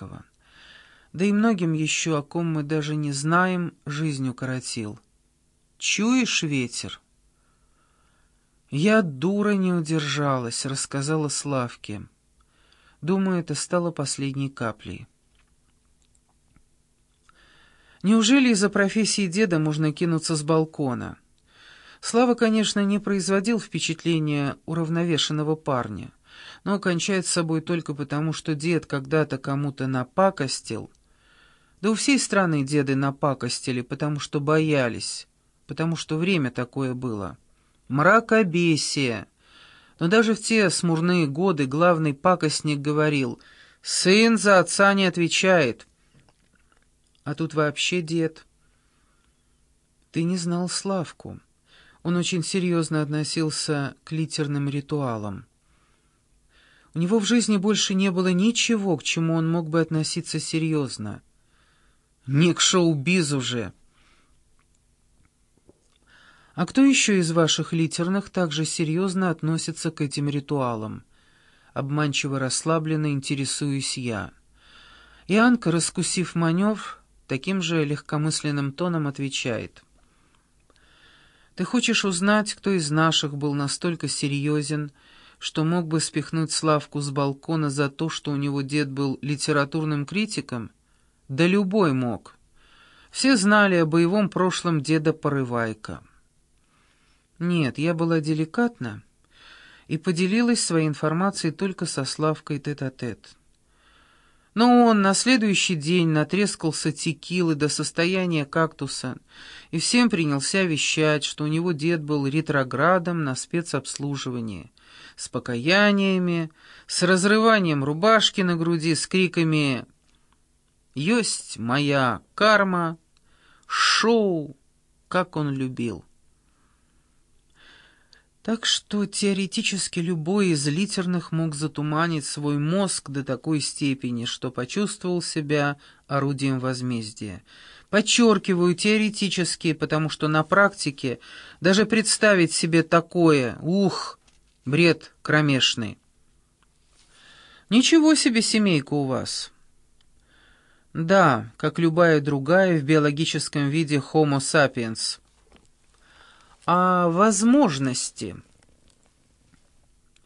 Горького. Да и многим еще, о ком мы даже не знаем, жизнь укоротил. Чуешь ветер? Я, дура, не удержалась, рассказала Славке. Думаю, это стало последней каплей. Неужели из-за профессии деда можно кинуться с балкона? Слава, конечно, не производил впечатления уравновешенного парня, но кончает с собой только потому, что дед когда-то кому-то напакостил. Да у всей страны деды напакостили, потому что боялись, потому что время такое было. Мракобесие. Но даже в те смурные годы главный пакостник говорил «Сын за отца не отвечает». А тут вообще дед. Ты не знал Славку. Он очень серьезно относился к литерным ритуалам. У него в жизни больше не было ничего, к чему он мог бы относиться серьезно. Не к шоу-бизу же. А кто еще из ваших литерных также серьезно относится к этим ритуалам? Обманчиво расслабленно интересуюсь я. И Анка, раскусив маневр, таким же легкомысленным тоном отвечает — ты хочешь узнать, кто из наших был настолько серьезен, что мог бы спихнуть Славку с балкона за то, что у него дед был литературным критиком? Да любой мог. Все знали о боевом прошлом деда Порывайка. Нет, я была деликатна и поделилась своей информацией только со Славкой тет-а-тет. -тет. Но он на следующий день натрескался текилы до состояния кактуса и всем принялся вещать, что у него дед был ретроградом на спецобслуживании, с покаяниями, с разрыванием рубашки на груди, с криками «Есть моя карма!» «Шоу!» как он любил. Так что теоретически любой из литерных мог затуманить свой мозг до такой степени, что почувствовал себя орудием возмездия. Подчеркиваю, теоретически, потому что на практике даже представить себе такое, ух, бред кромешный. Ничего себе семейка у вас. Да, как любая другая в биологическом виде Homo sapiens — а возможности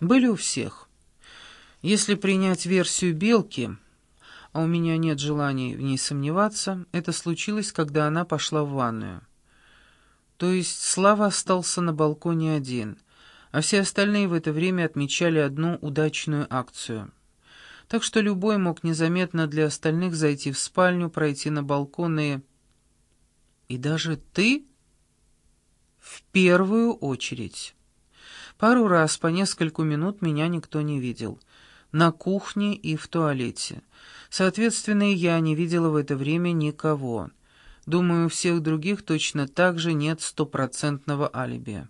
были у всех. Если принять версию белки, а у меня нет желания в ней сомневаться, это случилось, когда она пошла в ванную. То есть Слава остался на балконе один, а все остальные в это время отмечали одну удачную акцию. Так что любой мог незаметно для остальных зайти в спальню, пройти на балкон и... «И даже ты?» В первую очередь. Пару раз по нескольку минут меня никто не видел. На кухне и в туалете. Соответственно, я не видела в это время никого. Думаю, у всех других точно так же нет стопроцентного алиби.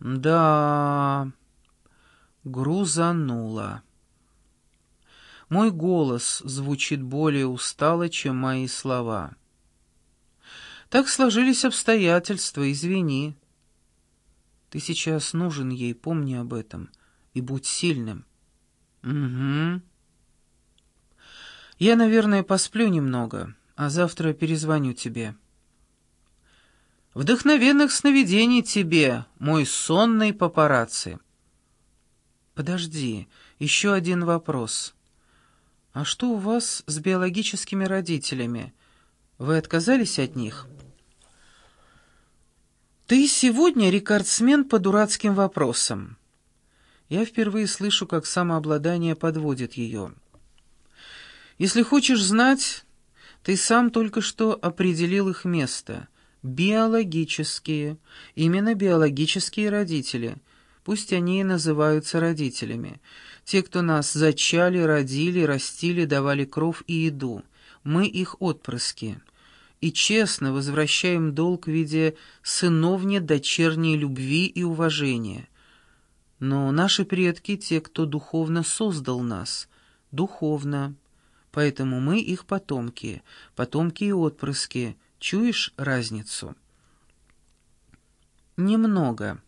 Да, грузанула. Мой голос звучит более устало, чем мои слова. Так сложились обстоятельства, извини. Ты сейчас нужен ей, помни об этом, и будь сильным. Угу. Я, наверное, посплю немного, а завтра перезвоню тебе. Вдохновенных сновидений тебе, мой сонный папарацци. Подожди, еще один вопрос. А что у вас с биологическими родителями? Вы отказались от них?» «Ты сегодня рекордсмен по дурацким вопросам». Я впервые слышу, как самообладание подводит ее. «Если хочешь знать, ты сам только что определил их место. Биологические, именно биологические родители. Пусть они и называются родителями. Те, кто нас зачали, родили, растили, давали кров и еду. Мы их отпрыски» и честно возвращаем долг в виде сыновне дочерней любви и уважения. Но наши предки — те, кто духовно создал нас, духовно, поэтому мы их потомки, потомки и отпрыски. Чуешь разницу? Немного.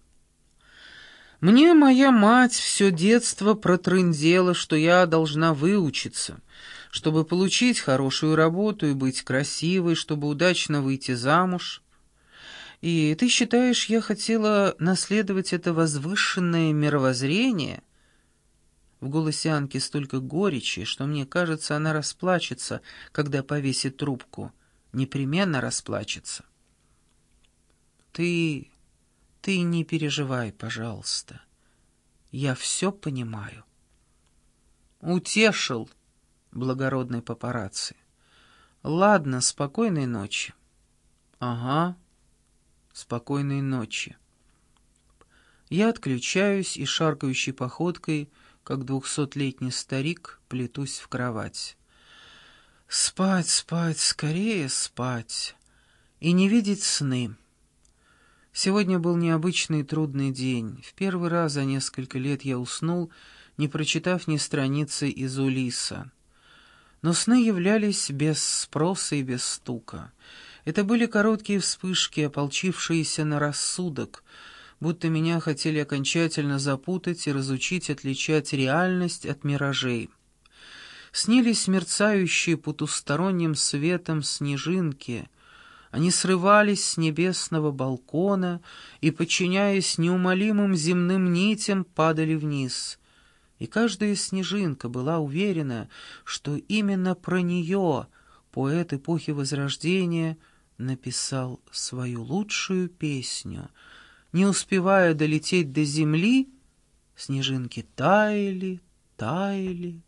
Мне моя мать все детство протрындела, что я должна выучиться — чтобы получить хорошую работу и быть красивой, чтобы удачно выйти замуж. И ты считаешь, я хотела наследовать это возвышенное мировоззрение?» В голосе Анки столько горечи, что мне кажется, она расплачется, когда повесит трубку. Непременно расплачется. «Ты... ты не переживай, пожалуйста. Я все понимаю». «Утешил», благородной папарацци. «Ладно, спокойной ночи». «Ага, спокойной ночи». Я отключаюсь и шаркающей походкой, как двухсотлетний старик, плетусь в кровать. Спать, спать, скорее спать. И не видеть сны. Сегодня был необычный трудный день. В первый раз за несколько лет я уснул, не прочитав ни страницы из Улиса. Но сны являлись без спроса и без стука. Это были короткие вспышки, ополчившиеся на рассудок, будто меня хотели окончательно запутать и разучить отличать реальность от миражей. Снились мерцающие потусторонним светом снежинки. Они срывались с небесного балкона и, подчиняясь неумолимым земным нитям, падали вниз — и каждая снежинка была уверена, что именно про нее поэт эпохи Возрождения написал свою лучшую песню. Не успевая долететь до земли, снежинки таяли, таяли,